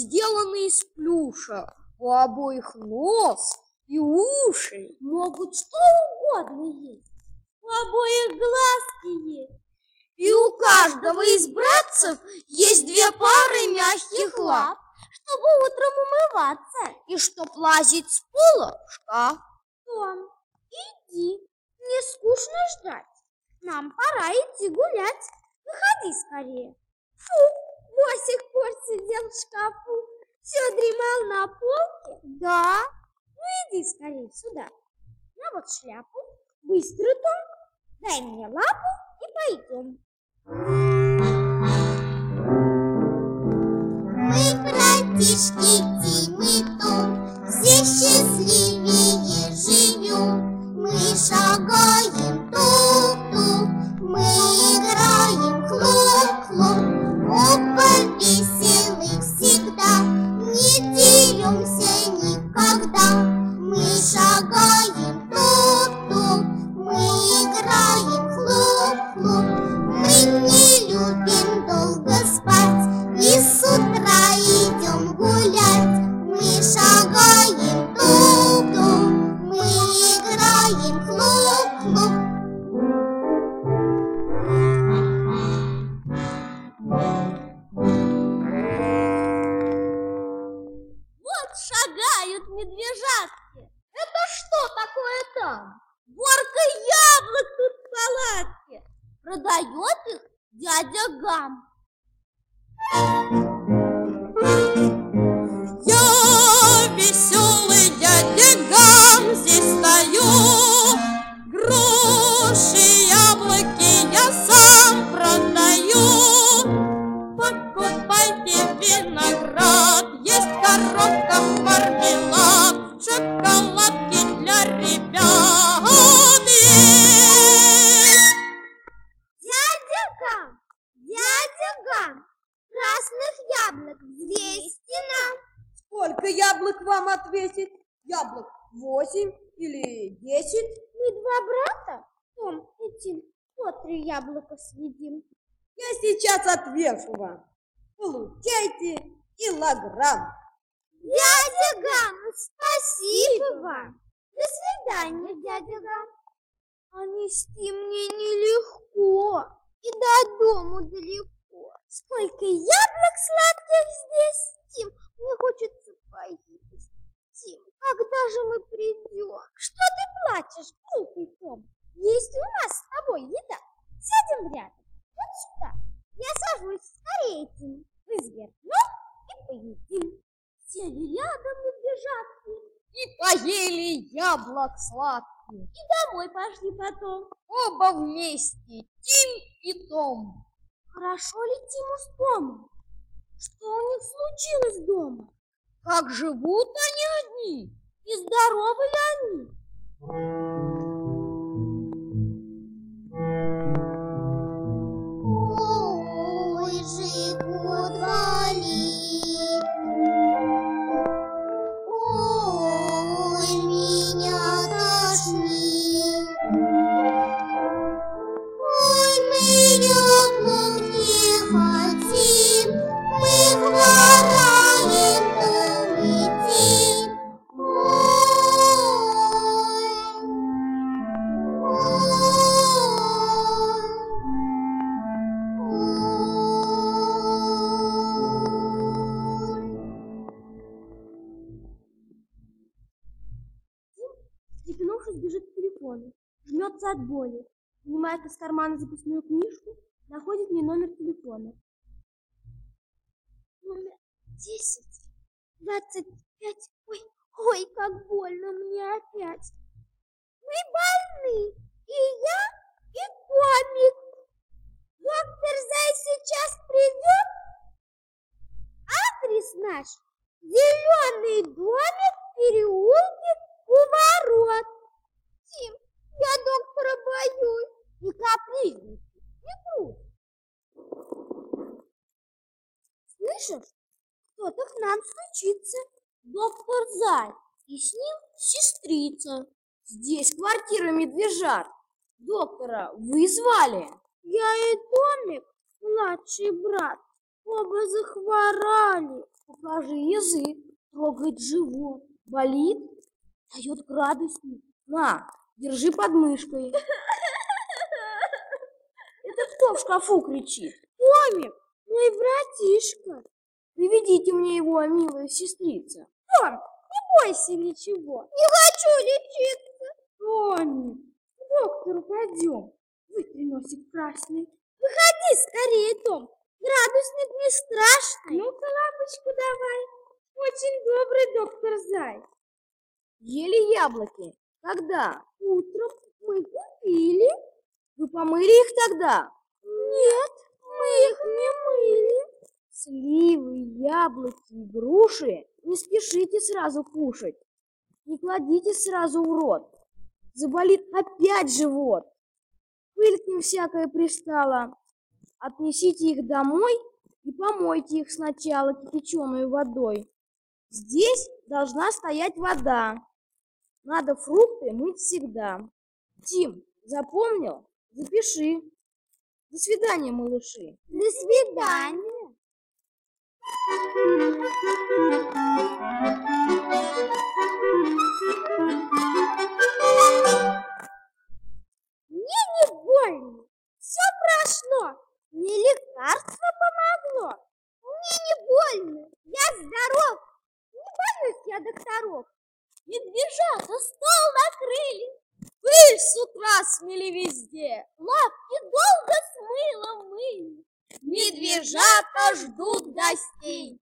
сделаны из плюша. У обоих нос и уши. Могут что угодно есть. У обоих глазки есть. И у каждого из братцев есть две пары мягких лап, чтобы утром умываться. И чтоб лазить с пола в шкаф. Том, иди, не скучно ждать. Нам пора идти гулять. Выходи скорее. Фу, до сих пор сидел в шкафу. Все дремал на полке? Да. Ну иди скорее сюда. На вот шляпу. Быстро, Том. Дай мне лапу и пойдем. Мы братишки Тим и Том, все playing восемь или десять? Мы два брата, Том и Тим, по три яблока съедим. Я сейчас отвешу вам. Получайте килограмм. Дядя Гам, спасибо вам. До свидания, дядя Гам. А нести мне нелегко, и до дому далеко. Сколько яблок сладких здесь, Тим, мне хочется поесть. Тим, когда же мы придем? Что ты плачешь, глупый Том? Есть у нас с тобой еда. Сядем рядом, вот сюда. Я сажусь скорее, Тим. Разверну и поедим. Сели рядом медвежатки И поели яблок сладких. и домой пошли потом. Оба вместе, Тим и Том. Хорошо ли Тиму с Томом? Что у них случилось дома? Как живут они одни? И здоровы ли они? От боли. Вынимает из кармана записную книжку, находит мне номер телефона. Номер десять, двадцать пять. Ой, ой, как больно мне опять. Мы больны, и я, и комик. Доктор Зай сейчас придет? Адрес наш – зеленый домик в переулке у ворот. Тим, я доктора боюсь. Не капризничай, не трудно. Слышишь, кто-то к нам стучится. Доктор Зай и с ним сестрица. Здесь квартира медвежат. Доктора вы звали? Я и Томик, младший брат. Оба захворали. Покажи язык, трогает живот. Болит? Дает градусник. На, держи под мышкой. Это кто в шкафу кричит? Томик, мой братишка. Приведите мне его, милая сестрица. Том, не бойся ничего. Не хочу лечиться. Томик, к доктору пойдем. Вытри носик красный. Выходи скорее, Том. Градусник не страшный. Ну-ка, лапочку давай. Очень добрый доктор Зай. Ели яблоки. Когда? Утром мы купили. Вы помыли их тогда? Нет, мы их не мыли. Сливы, яблоки груши не спешите сразу кушать. Не кладите сразу в рот. Заболит опять живот. Пыль к ним всякая пристала. Отнесите их домой и помойте их сначала кипяченой водой. Здесь должна стоять вода. Надо фрукты мыть всегда. Тим, запомнил? Запиши. До свидания, малыши. До свидания. Мне не больно. Все прошло. Мне лекарство помогло. Мне не больно. Я здоров. Не боюсь я докторов. Медвежата стол накрыли. Пыль с утра смели везде. Лапки долго с мылом мыли. Медвежата ждут гостей.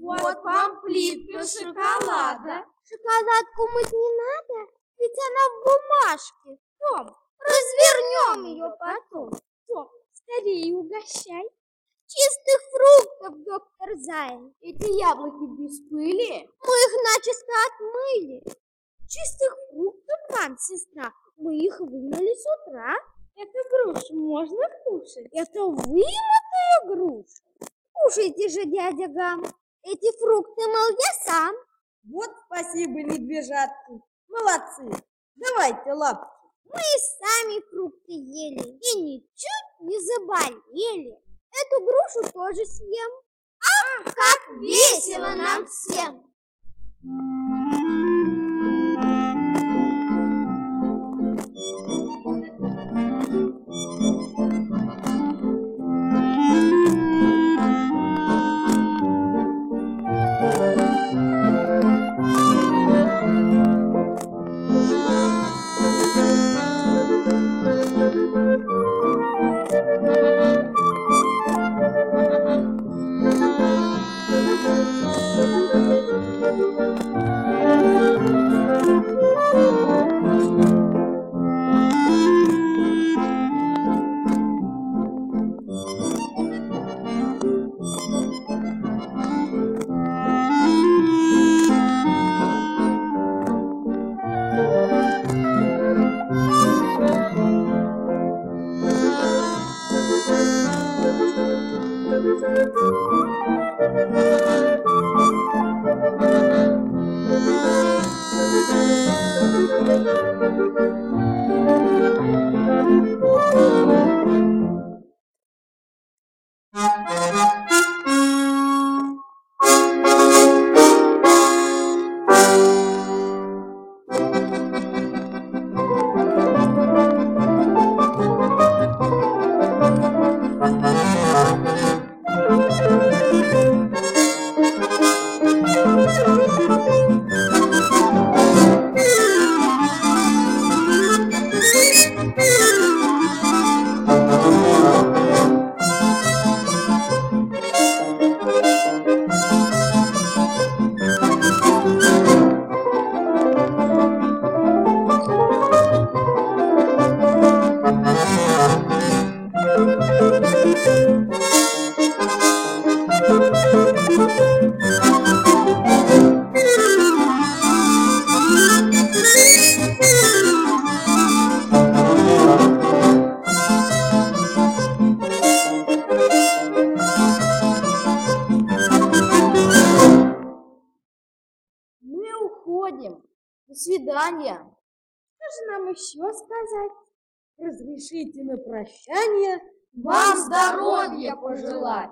Вот вам плитка шоколада. Шоколадку мыть не надо, ведь она в бумажке. Том, развернем ее потом. Том, скорее угощай. Чистых фруктов, доктор Зайн. Эти яблоки без пыли? Мы их начисто отмыли. Чистых фруктов, вам, сестра, мы их вымыли с утра. Это грушу можно кушать? Это вымытая груша. Кушайте же, дядя Гам. Эти фрукты, мол, я сам. Вот спасибо, медвежатки. Молодцы. Давайте лапки. Мы сами фрукты ели и ничуть не заболели. Эту грушу тоже съем. Ах, как весело нам всем! Свидания. Что же нам еще сказать? Разрешите на прощание Вам здоровья пожелать.